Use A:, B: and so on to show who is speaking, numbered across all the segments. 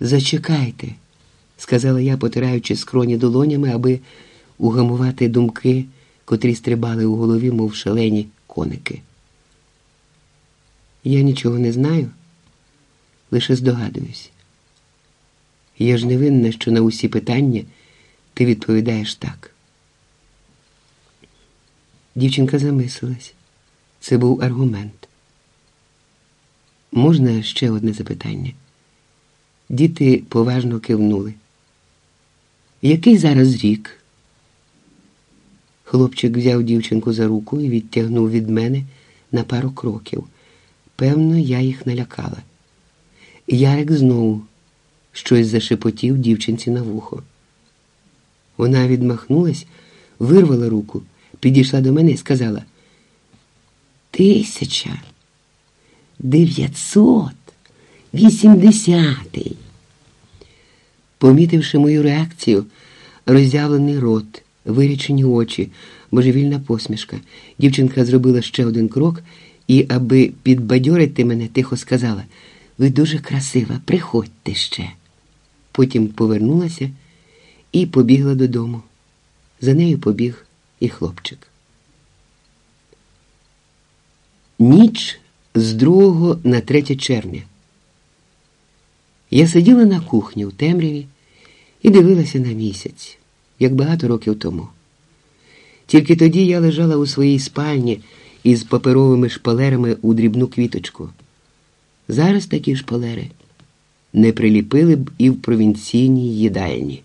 A: Зачекайте, сказала я, потираючи скроні долонями, аби угамувати думки, котрі стрибали у голові, мов шалені коники. Я нічого не знаю, лише здогадуюсь. Я ж не винна, що на усі питання ти відповідаєш так. Дівчинка замислилась. Це був аргумент. Можна ще одне запитання? Діти поважно кивнули. Який зараз рік? Хлопчик взяв дівчинку за руку і відтягнув від мене на пару кроків. Певно, я їх налякала. Ярик знову щось зашепотів дівчинці на вухо. Вона відмахнулась, вирвала руку, підійшла до мене і сказала Тисяча дев'ятсот вісімдесятий. Помітивши мою реакцію, роззявлений рот, вирічені очі, божевільна посмішка, дівчинка зробила ще один крок і, аби підбадьорити мене, тихо сказала Ви дуже красива, приходьте ще. Потім повернулася і побігла додому. За нею побіг і хлопчик. Ніч з 2 на 3 червня. Я сиділа на кухні у темряві і дивилася на місяць, як багато років тому. Тільки тоді я лежала у своїй спальні із паперовими шпалерами у дрібну квіточку. Зараз такі шпалери не приліпили б і в провінційній їдальні.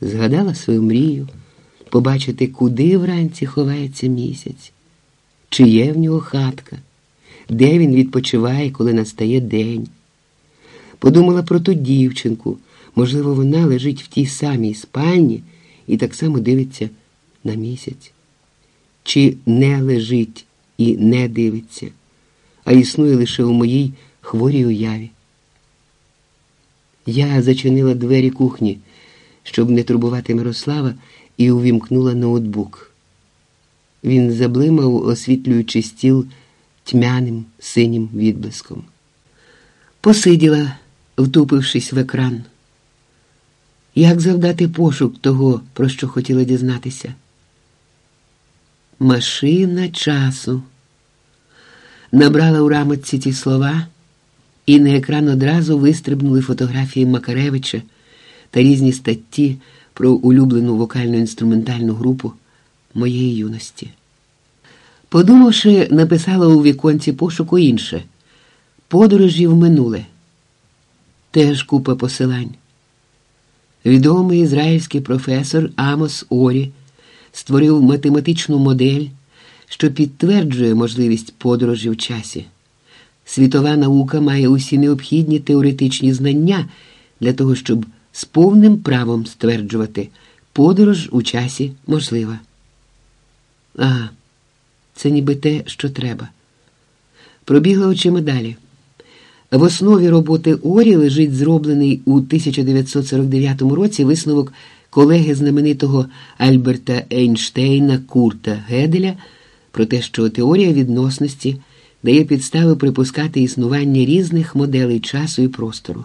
A: Згадала свою мрію побачити, куди вранці ховається місяць, чи є в нього хатка, де він відпочиває, коли настає день. Подумала про ту дівчинку, можливо, вона лежить в тій самій спальні і так само дивиться на місяць, чи не лежить і не дивиться, а існує лише у моїй хворій уяві. Я зачинила двері кухні, щоб не турбувати Мирослава, і увімкнула ноутбук. Він заблимав, освітлюючи стіл тьмяним синім відблиском. Посиділа, втупившись в екран. Як завдати пошук того, про що хотіла дізнатися? Машина часу. Набрала у рамочці ці слова, і на екран одразу вистрибнули фотографії Макаревича та різні статті про улюблену вокально-інструментальну групу моєї юності. Подумавши, написала у віконці пошуку інше подорожі в минуле. Теж купа посилань. Відомий ізраїльський професор Амос Орі створив математичну модель, що підтверджує можливість подорожі в часі. Світова наука має усі необхідні теоретичні знання для того, щоб з повним правом стверджувати, подорож у часі можлива. Ага, це ніби те, що треба. Пробігла очима далі. В основі роботи Орі лежить зроблений у 1949 році висновок колеги знаменитого Альберта Ейнштейна Курта Геделя про те, що теорія відносності дає підстави припускати існування різних моделей часу і простору.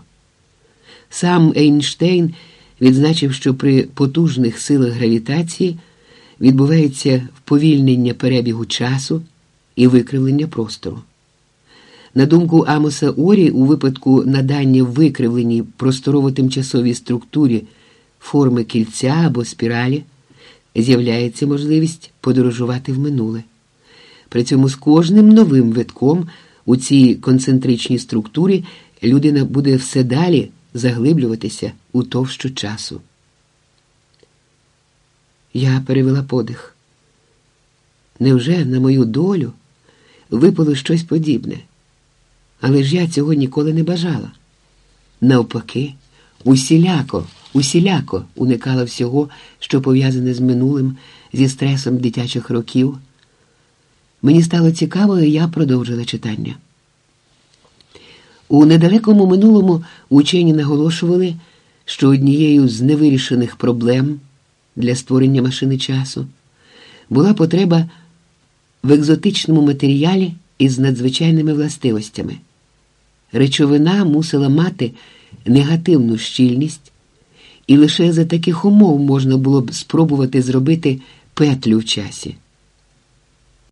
A: Сам Ейнштейн відзначив, що при потужних силах гравітації відбувається вповільнення перебігу часу і викривлення простору. На думку Амоса Орі, у випадку надання викривленій просторово-тимчасовій структурі форми кільця або спіралі з'являється можливість подорожувати в минуле. При цьому з кожним новим витком у цій концентричній структурі людина буде все далі заглиблюватися у товщу часу. Я перевела подих. Невже на мою долю випало щось подібне? Але ж я цього ніколи не бажала. Навпаки, усіляко, усіляко уникала всього, що пов'язане з минулим, зі стресом дитячих років. Мені стало цікаво, і я продовжила читання. У недалекому минулому учені наголошували, що однією з невирішених проблем для створення машини часу була потреба в екзотичному матеріалі із надзвичайними властивостями. Речовина мусила мати негативну щільність, і лише за таких умов можна було б спробувати зробити петлю в часі.